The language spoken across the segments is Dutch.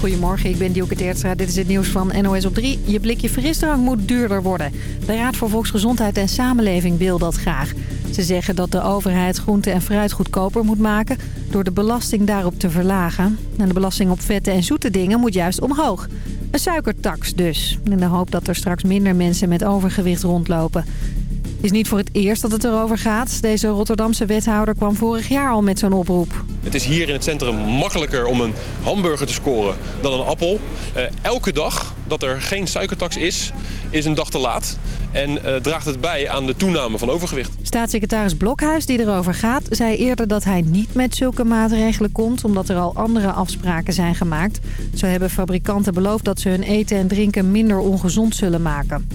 Goedemorgen, ik ben Dielke Teertstra. Dit is het nieuws van NOS op 3. Je blikje frisdrank moet duurder worden. De Raad voor Volksgezondheid en Samenleving wil dat graag. Ze zeggen dat de overheid groente en fruit goedkoper moet maken... door de belasting daarop te verlagen. En de belasting op vette en zoete dingen moet juist omhoog. Een suikertax dus. In de hoop dat er straks minder mensen met overgewicht rondlopen. Het is niet voor het eerst dat het erover gaat. Deze Rotterdamse wethouder kwam vorig jaar al met zo'n oproep. Het is hier in het centrum makkelijker om een hamburger te scoren dan een appel. Uh, elke dag dat er geen suikertax is, is een dag te laat. En uh, draagt het bij aan de toename van overgewicht. Staatssecretaris Blokhuis, die erover gaat, zei eerder dat hij niet met zulke maatregelen komt... omdat er al andere afspraken zijn gemaakt. Zo hebben fabrikanten beloofd dat ze hun eten en drinken minder ongezond zullen maken.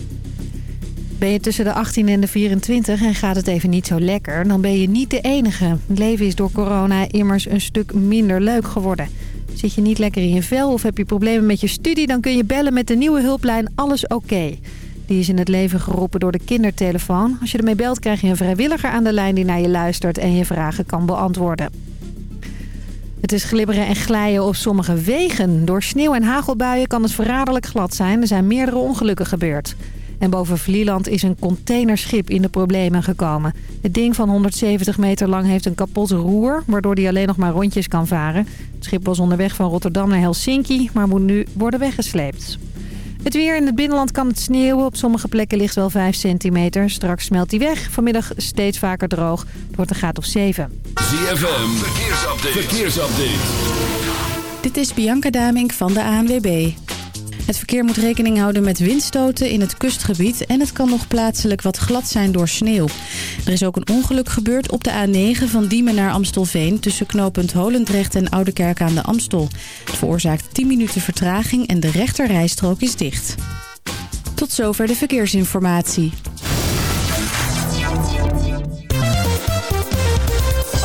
Ben je tussen de 18 en de 24 en gaat het even niet zo lekker... dan ben je niet de enige. Het leven is door corona immers een stuk minder leuk geworden. Zit je niet lekker in je vel of heb je problemen met je studie... dan kun je bellen met de nieuwe hulplijn Alles Oké. Die is in het leven geroepen door de kindertelefoon. Als je ermee belt krijg je een vrijwilliger aan de lijn die naar je luistert... en je vragen kan beantwoorden. Het is glibberen en glijden op sommige wegen. Door sneeuw en hagelbuien kan het verraderlijk glad zijn. Er zijn meerdere ongelukken gebeurd. En boven Vlieland is een containerschip in de problemen gekomen. Het ding van 170 meter lang heeft een kapot roer... waardoor hij alleen nog maar rondjes kan varen. Het schip was onderweg van Rotterdam naar Helsinki... maar moet nu worden weggesleept. Het weer in het binnenland kan het sneeuwen. Op sommige plekken ligt wel 5 centimeter. Straks smelt hij weg. Vanmiddag steeds vaker droog. Het wordt een graad of 7. ZFM, verkeersupdate. verkeersupdate. Dit is Bianca Damink van de ANWB. Het verkeer moet rekening houden met windstoten in het kustgebied... en het kan nog plaatselijk wat glad zijn door sneeuw. Er is ook een ongeluk gebeurd op de A9 van Diemen naar Amstelveen... tussen knooppunt Holendrecht en Oudekerk aan de Amstel. Het veroorzaakt 10 minuten vertraging en de rechterrijstrook is dicht. Tot zover de verkeersinformatie.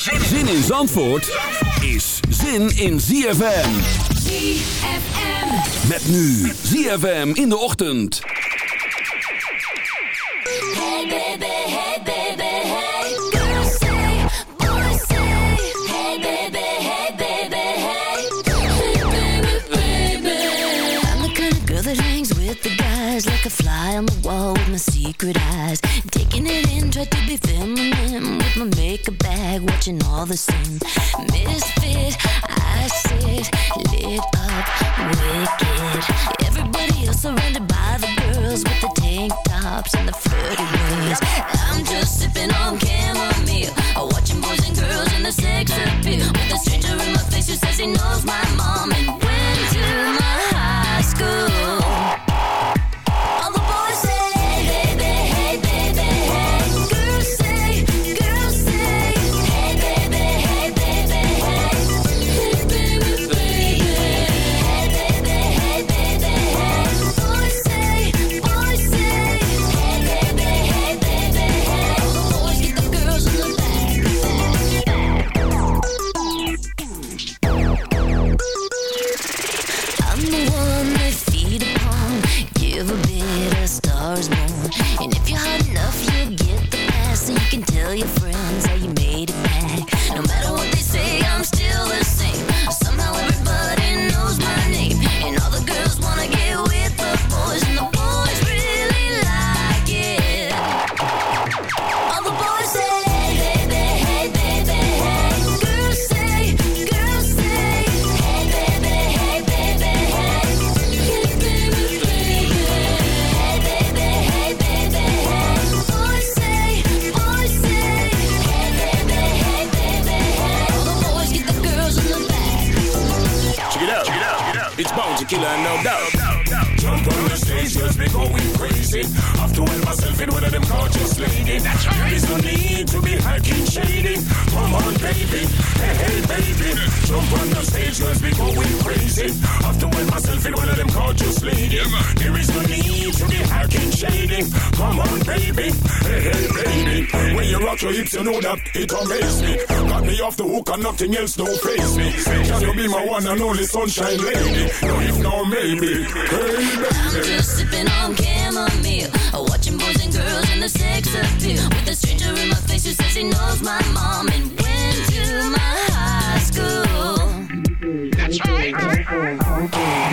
Zin in Zandvoort is zin in ZFM. ZFM. Met nu ZFM in de ochtend. Hey baby, hey baby, hey. Girls say, boys say. Hey baby, hey baby, hey. Hey baby, baby. I'm the kind of girl that hangs with the guys Like a fly on the wall secret eyes. Taking it in, try to be feminine With my makeup bag, watching all the sin Misfit, I sit, lit up, wicked. Everybody else surrounded by the girls With the tank tops and the flirty ways. I'm just sipping on chamomile Watching boys and girls in the sex appeal. With a stranger in my face who says he knows my mom lips, you know that it amazes me. Got me off the hook and nothing else don't face me. Can you be my one and only sunshine lady? No, if now, maybe. Hey, I'm just sipping on chamomile, uh, watching boys and girls in the sex appeal. With a stranger in my face who says he knows my mom and went to my high school. That's right.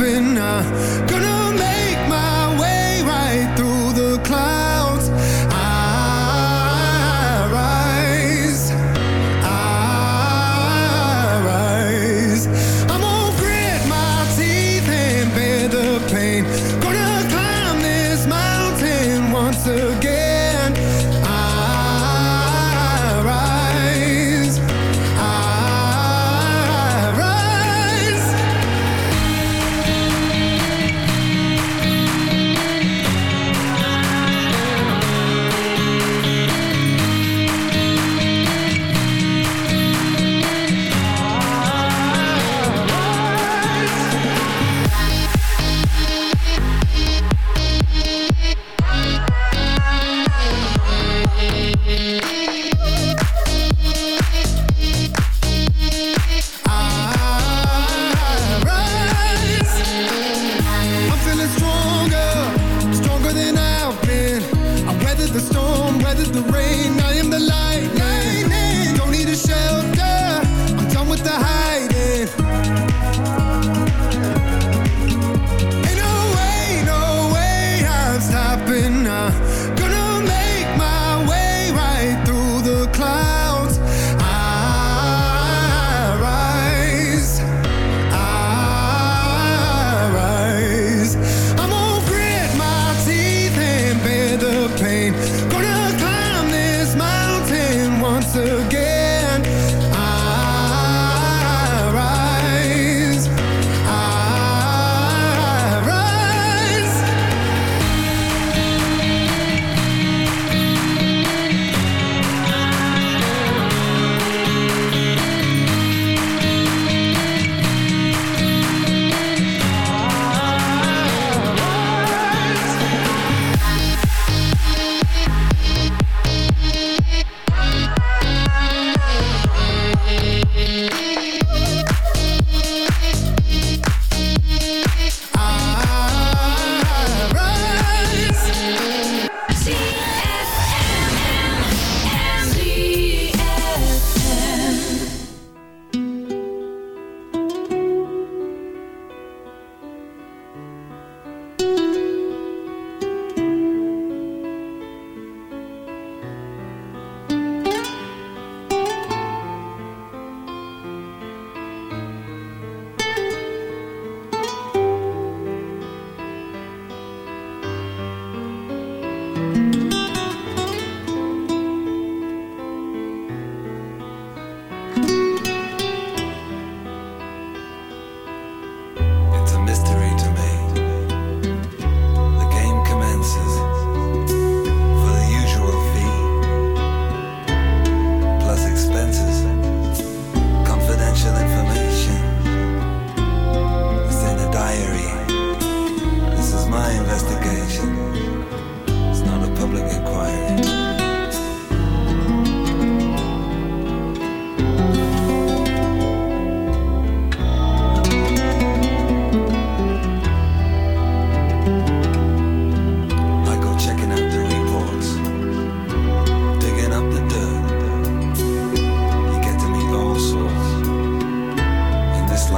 happen now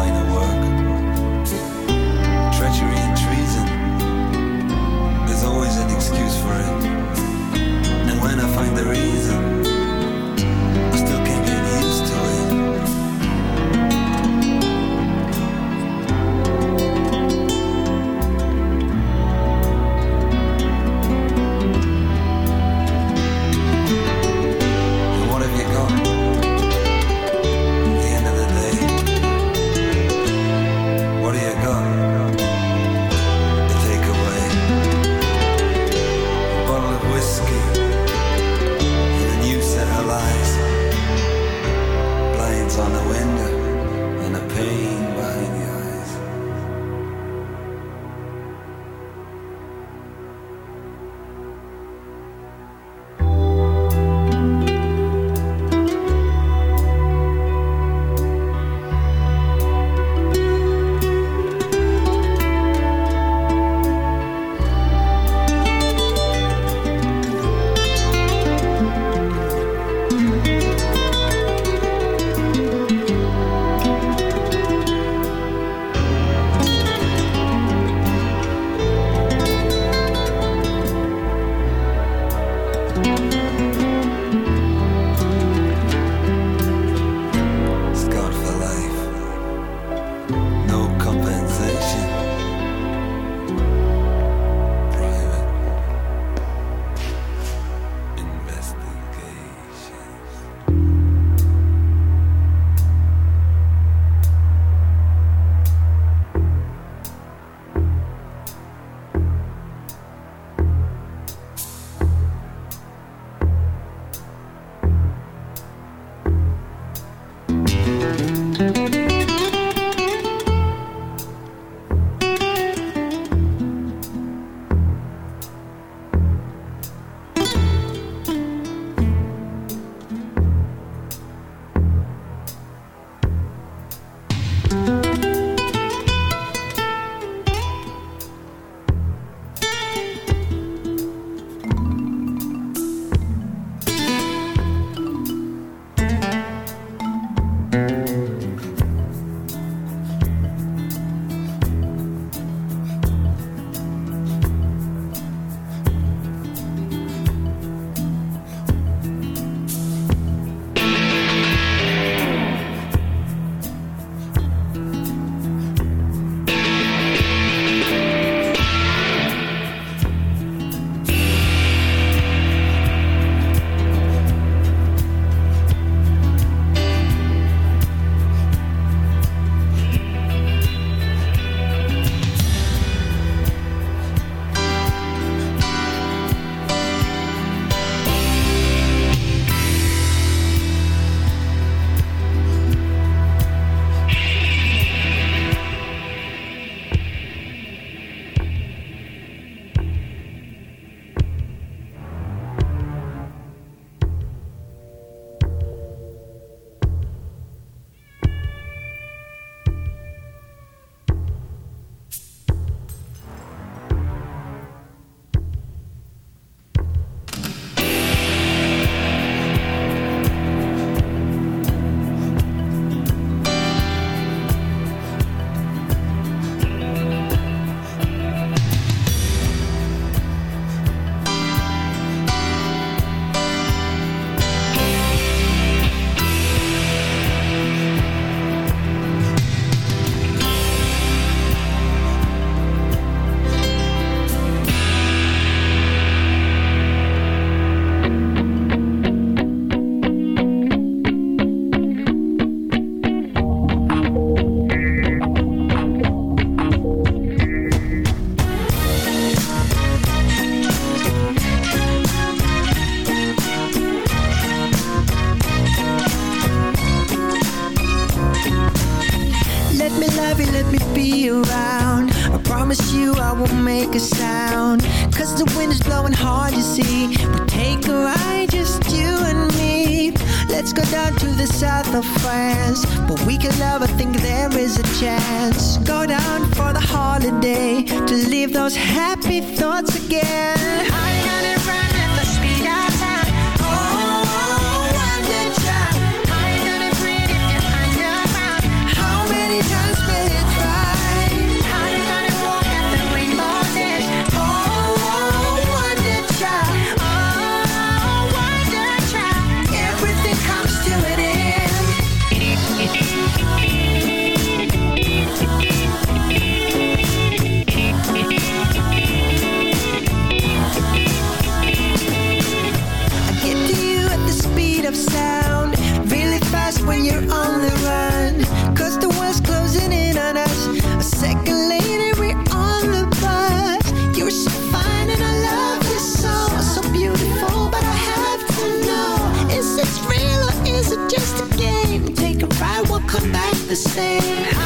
find a work. The same.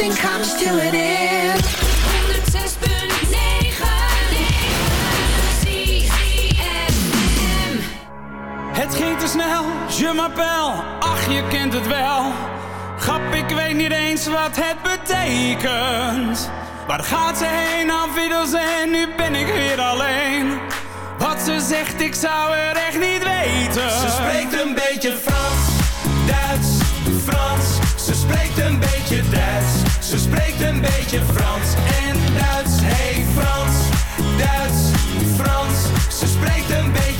Everything comes to an end. 106.9 Het ging te snel, je m'appelle, ach je kent het wel. Grap, ik weet niet eens wat het betekent. Waar gaat ze heen, afwiddels en nu ben ik weer alleen. Wat ze zegt, ik zou er echt niet weten. Ze spreekt een beetje Frans, Duits, spreekt een beetje Duits. Ze spreekt een beetje Frans en Duits. Hey Frans, Duits, Frans. Ze spreekt een beetje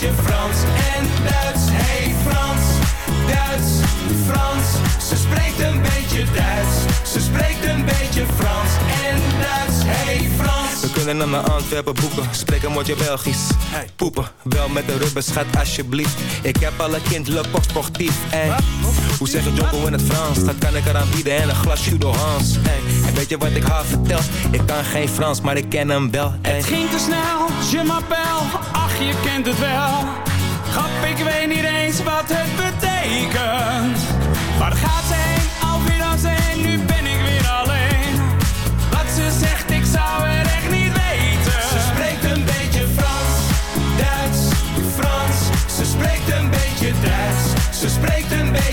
beetje Frans en We kunnen naar Antwerpen boeken, spreken moet je Belgisch. Poepen, wel met de rubber, schat alsjeblieft. Ik heb al een kind, le sportief. Hoe zeg je Jocko in het Frans? Dat kan ik eraan bieden en een glas Judo Hans. Ey. En weet je wat ik haar vertel? Ik kan geen Frans, maar ik ken hem wel. Het ging te snel, je m'appelle, ach je kent het wel. Grap, ik weet niet eens wat het betekent. Waar gaat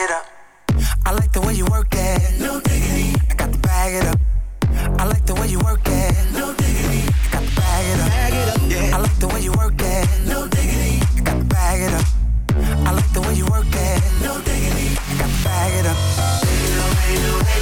Bag it up. I like the way you work it. No diggity. I got to bag it up. I like the way you work it. No diggity. I got to bag it up. Bag it up. Yeah. I like the way you work it. No diggity. I got to bag it up. I like the way you work it. No diggity. I got to bag it up. That girl looks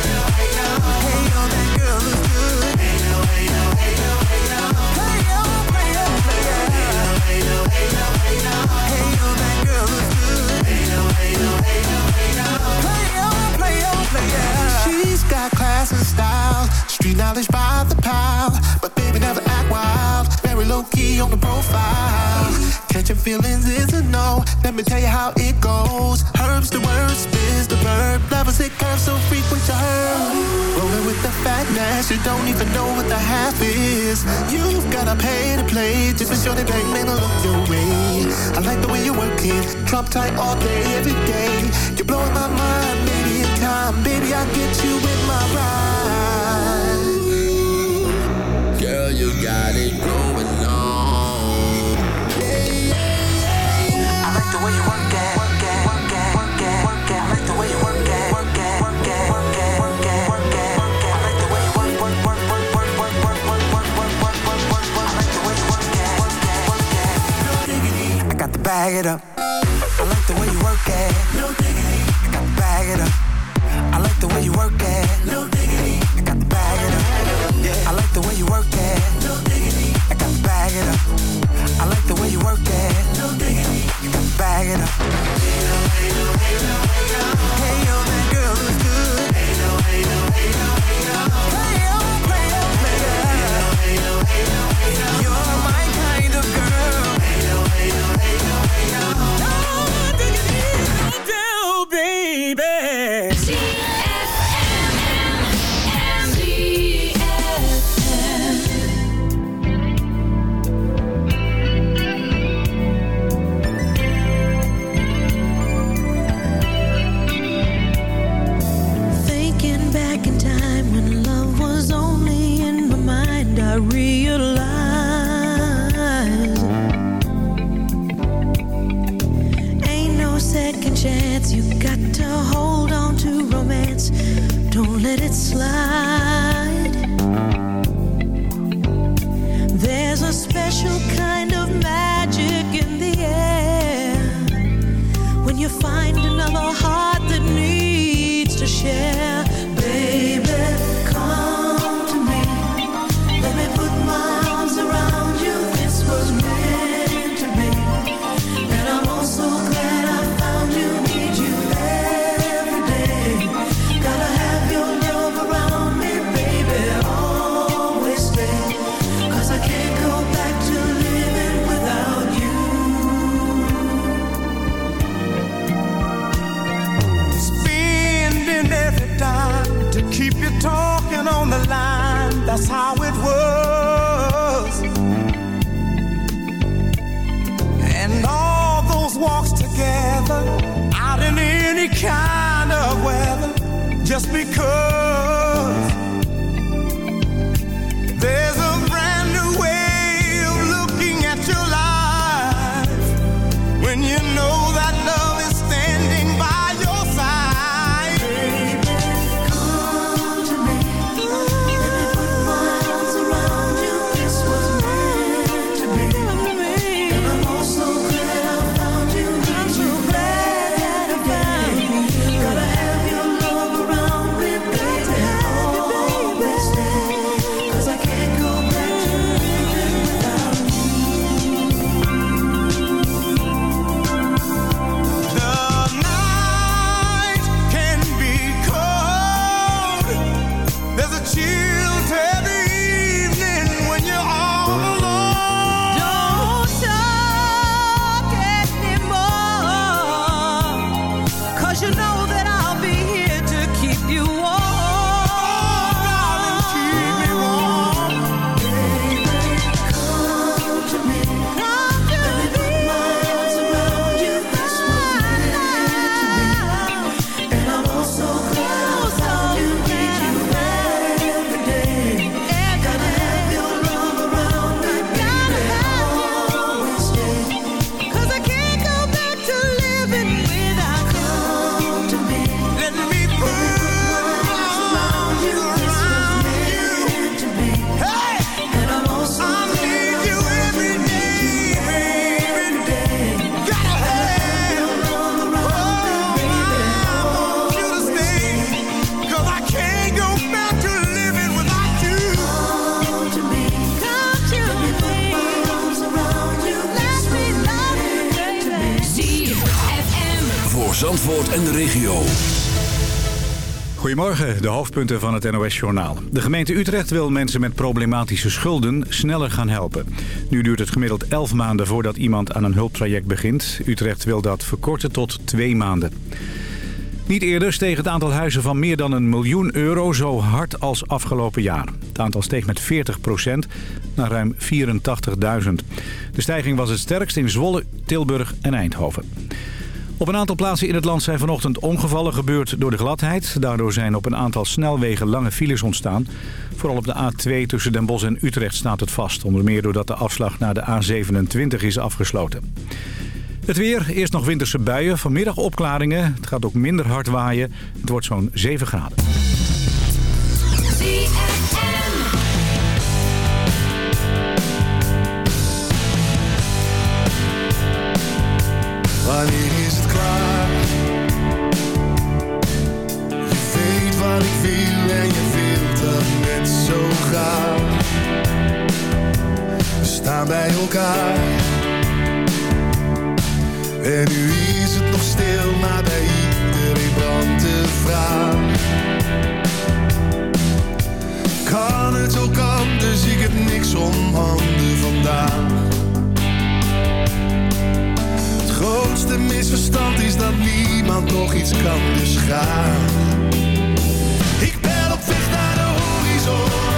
player. She's got class and style, street knowledge by the pile. But baby, never act wild, very low key on the profile. Catching feelings is a no, let me tell you how it goes. Herbs the word, spins the verb, Levels it curves so frequent to her. Rolling with the fatness, you don't even know what the half is. You've gotta pay to play, just for sure they bang men look your way. I like the way you're working, drop tight all day, every day. You're blowing my mind, time, baby I'll get you in my ride. Girl, you got it going on. I like the way you work it, work it, work it, work it, work it. I like the way you work it, work it, work it, work it, work it, work it. I like the way you work, work, work, work, work, work, work, work, work, work, work, work, work, work. I like the way you work it, work it, work it. No diggity, I got to bag it up. I like the way you work it. No diggity, I got to bag it up. I like the way you work it. No diggity, I got to bag it up. Yeah, I like the way you work it. No diggity, I got to bag it up. I like the way you work it. No diggity, you got to bag it up. Hey yo, hey yo, kind of weather, just because Goedemorgen, de hoofdpunten van het NOS-journaal. De gemeente Utrecht wil mensen met problematische schulden sneller gaan helpen. Nu duurt het gemiddeld 11 maanden voordat iemand aan een hulptraject begint. Utrecht wil dat verkorten tot twee maanden. Niet eerder steeg het aantal huizen van meer dan een miljoen euro zo hard als afgelopen jaar. Het aantal steeg met 40% naar ruim 84.000. De stijging was het sterkst in Zwolle, Tilburg en Eindhoven. Op een aantal plaatsen in het land zijn vanochtend ongevallen gebeurd door de gladheid. Daardoor zijn op een aantal snelwegen lange files ontstaan. Vooral op de A2 tussen Den Bosch en Utrecht staat het vast. Onder meer doordat de afslag naar de A27 is afgesloten. Het weer, eerst nog winterse buien, vanmiddag opklaringen. Het gaat ook minder hard waaien. Het wordt zo'n 7 graden. Wanneer is het ik wil en je wilt dat net zo graag. We staan bij elkaar. En nu is het nog stil, maar bij iedereen brandt de vraag. Kan het ook anders, ik heb niks om handen vandaag. Het grootste misverstand is dat niemand nog iets kan, dus. soul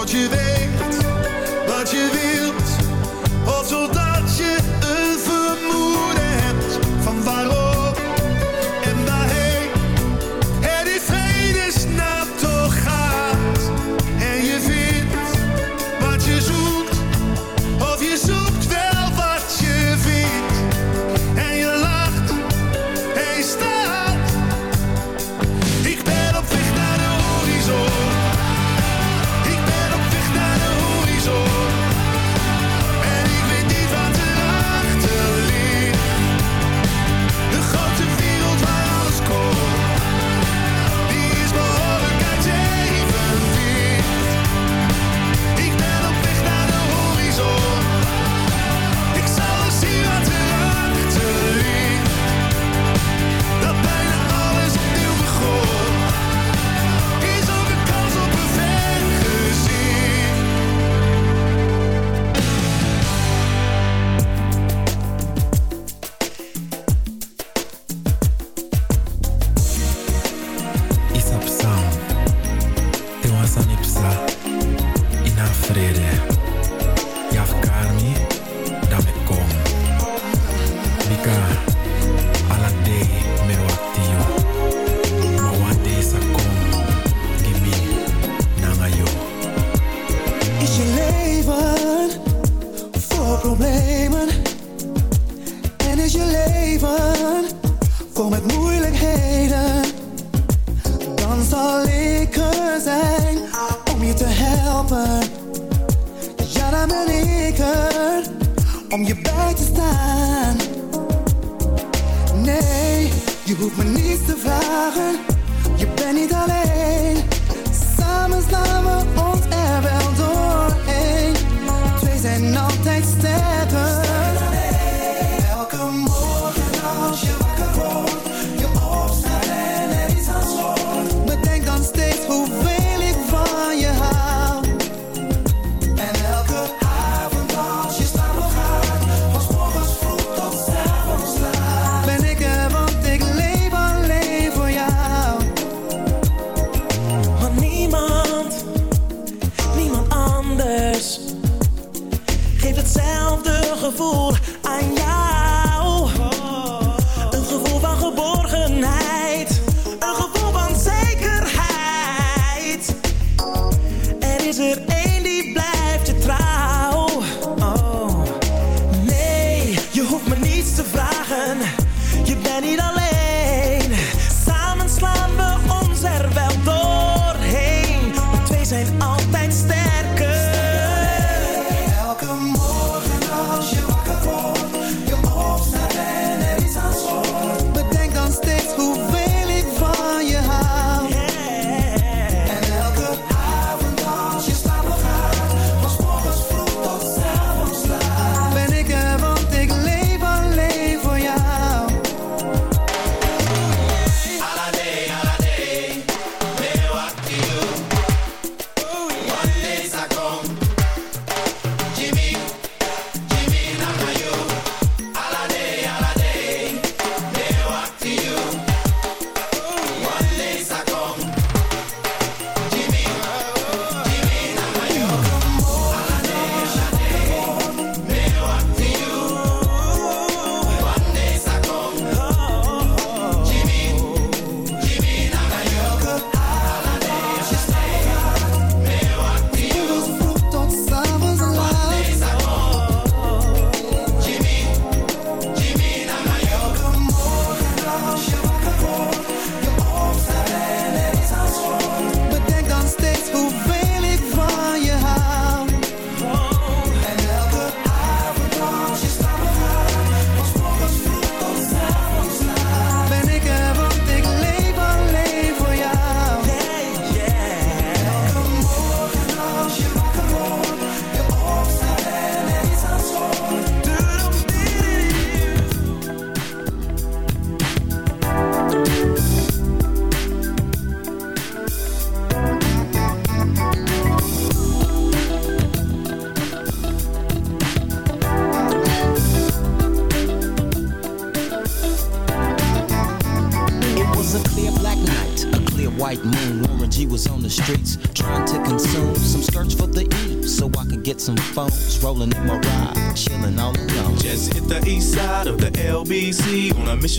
Tot je weet wat je wilt.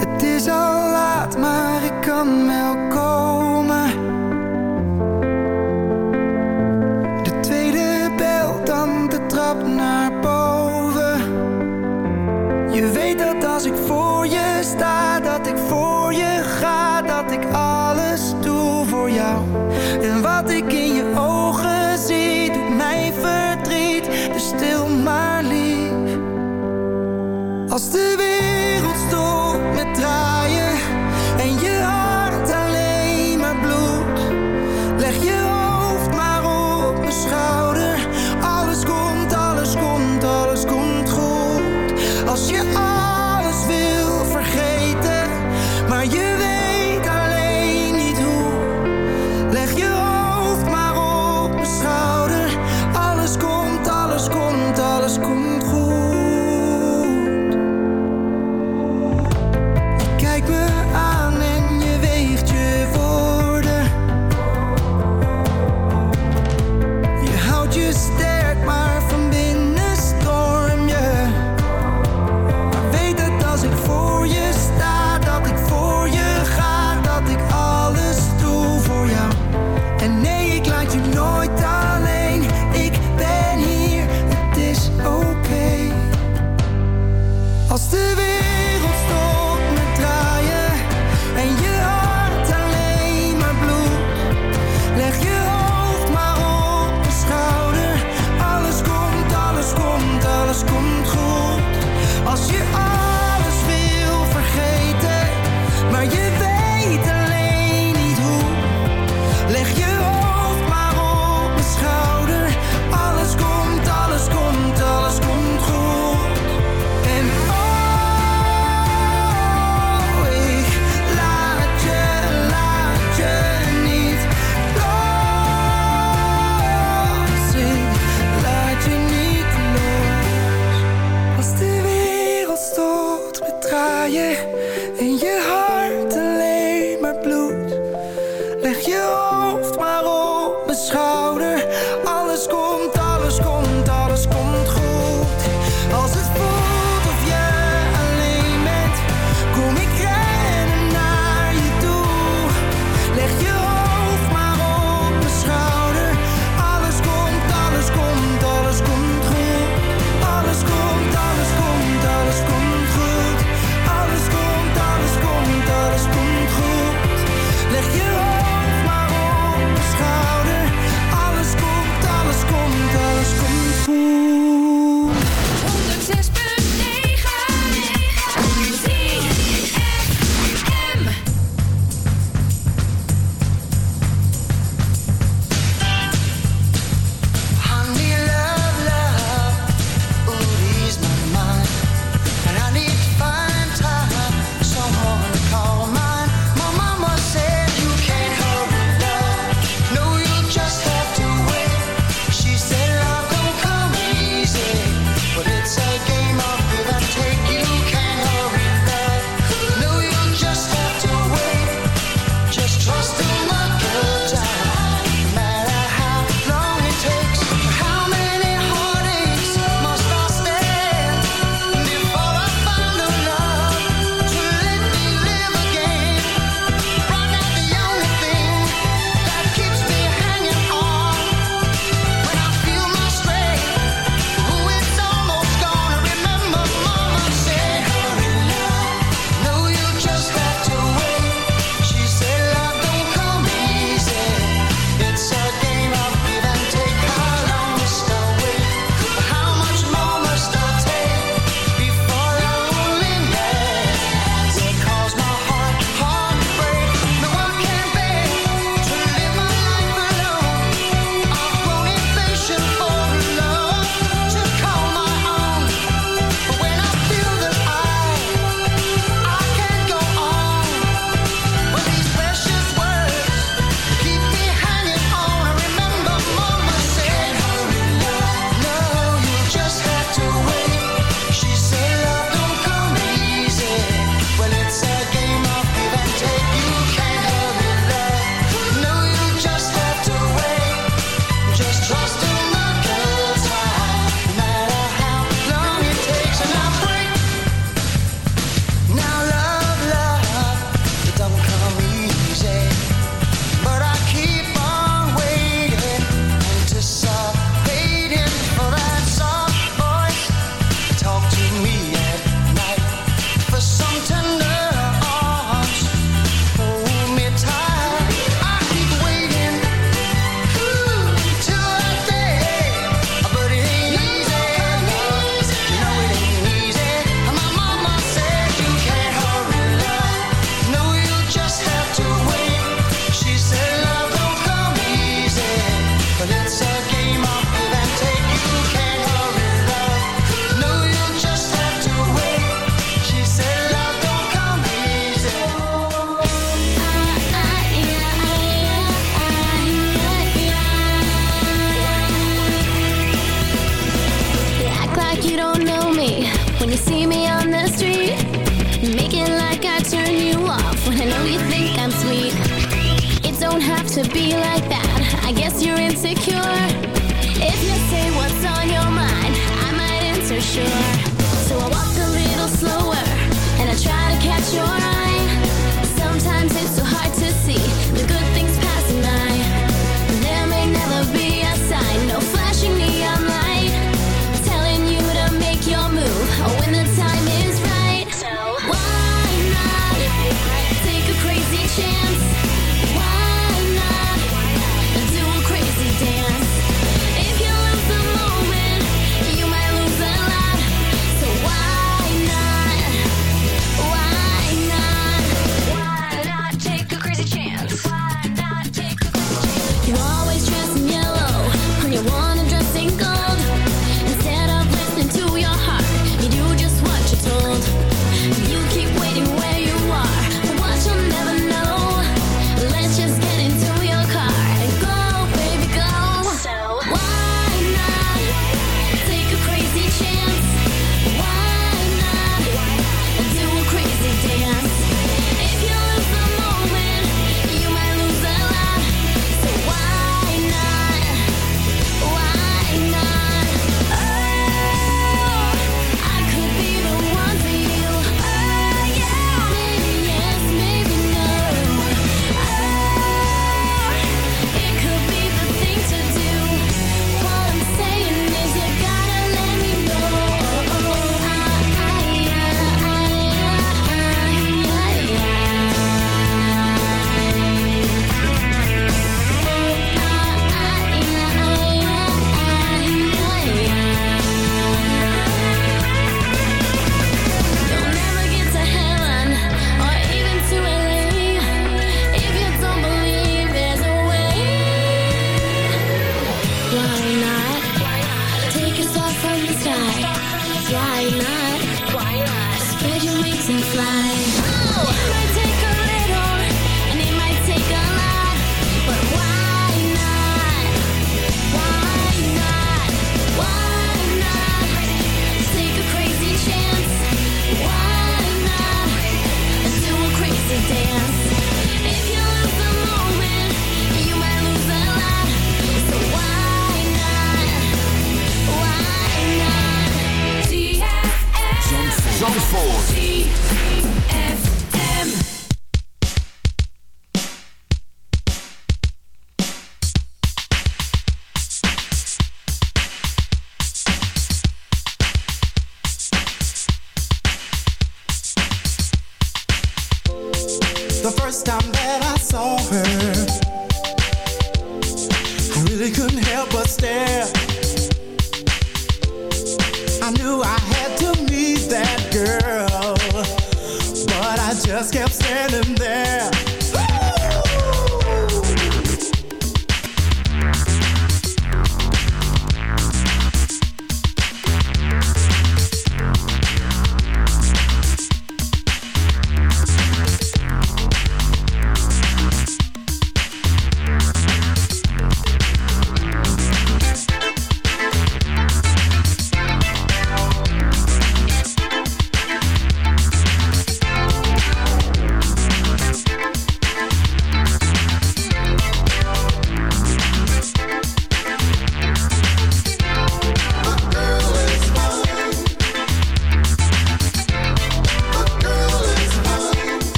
Het is al laat, maar ik kan me